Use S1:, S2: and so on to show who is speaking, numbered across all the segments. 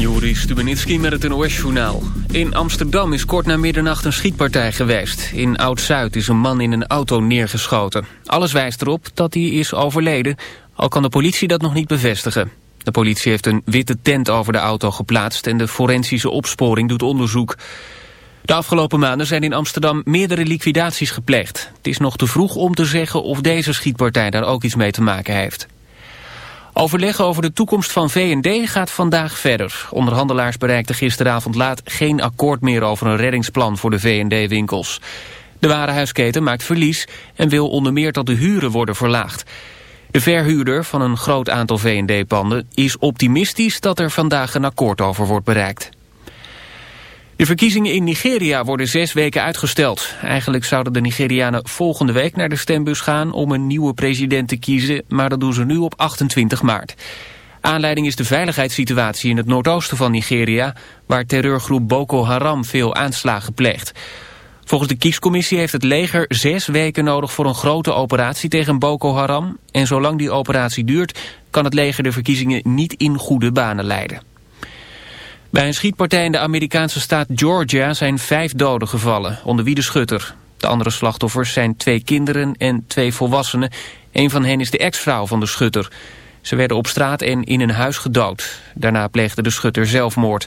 S1: Juri Stubenitski met het NOS-journaal. In Amsterdam is kort na middernacht een schietpartij geweest. In Oud-Zuid is een man in een auto neergeschoten. Alles wijst erop dat hij is overleden, al kan de politie dat nog niet bevestigen. De politie heeft een witte tent over de auto geplaatst... en de forensische opsporing doet onderzoek. De afgelopen maanden zijn in Amsterdam meerdere liquidaties gepleegd. Het is nog te vroeg om te zeggen of deze schietpartij daar ook iets mee te maken heeft. Overleggen over de toekomst van V&D gaat vandaag verder. Onderhandelaars bereikten gisteravond laat geen akkoord meer over een reddingsplan voor de V&D-winkels. De warenhuisketen maakt verlies en wil onder meer dat de huren worden verlaagd. De verhuurder van een groot aantal V&D-panden is optimistisch dat er vandaag een akkoord over wordt bereikt. De verkiezingen in Nigeria worden zes weken uitgesteld. Eigenlijk zouden de Nigerianen volgende week naar de stembus gaan om een nieuwe president te kiezen, maar dat doen ze nu op 28 maart. Aanleiding is de veiligheidssituatie in het noordoosten van Nigeria, waar terreurgroep Boko Haram veel aanslagen pleegt. Volgens de kiescommissie heeft het leger zes weken nodig voor een grote operatie tegen Boko Haram. En zolang die operatie duurt, kan het leger de verkiezingen niet in goede banen leiden. Bij een schietpartij in de Amerikaanse staat Georgia zijn vijf doden gevallen, onder wie de schutter. De andere slachtoffers zijn twee kinderen en twee volwassenen. Een van hen is de ex-vrouw van de schutter. Ze werden op straat en in een huis gedood. Daarna pleegde de schutter zelfmoord.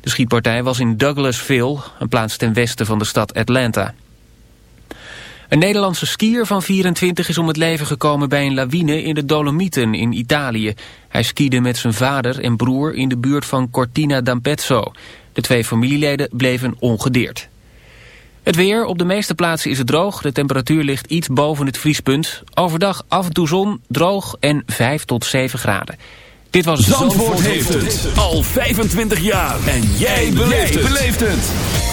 S1: De schietpartij was in Douglasville, een plaats ten westen van de stad Atlanta. Een Nederlandse skier van 24 is om het leven gekomen bij een lawine in de Dolomieten in Italië. Hij skiede met zijn vader en broer in de buurt van Cortina d'Ampezzo. De twee familieleden bleven ongedeerd. Het weer, op de meeste plaatsen is het droog. De temperatuur ligt iets boven het vriespunt. Overdag af en toe zon, droog en 5 tot 7 graden. Dit was
S2: Zandvoort, Zandvoort heeft het al 25 jaar. En jij beleeft het.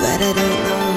S3: But I don't know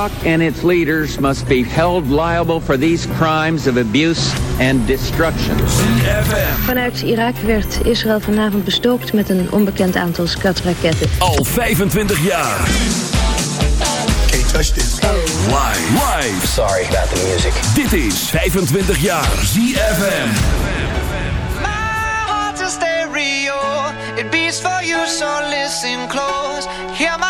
S4: Iraq and its leaders must be held liable for these crimes of abuse and destruction.
S5: Vanuit Irak werd Israël vanavond bestookt met een onbekend aantal skatraketten.
S6: Al 25 jaar.
S7: Can't touch this.
S6: Live. Live.
S7: Sorry about the music.
S6: Dit is 25 jaar ZFM.
S8: My heart's a stereo. It beats for you, so listen close. Hear my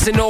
S9: doesn't know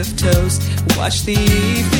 S10: Of toast. Watch the evening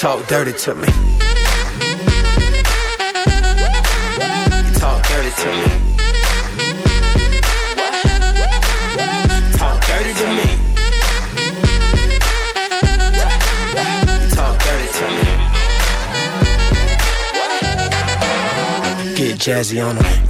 S8: talk dirty to me. Talk dirty to me.
S11: talk dirty to me.
S8: Talk dirty to me. Get jazzy on 'em.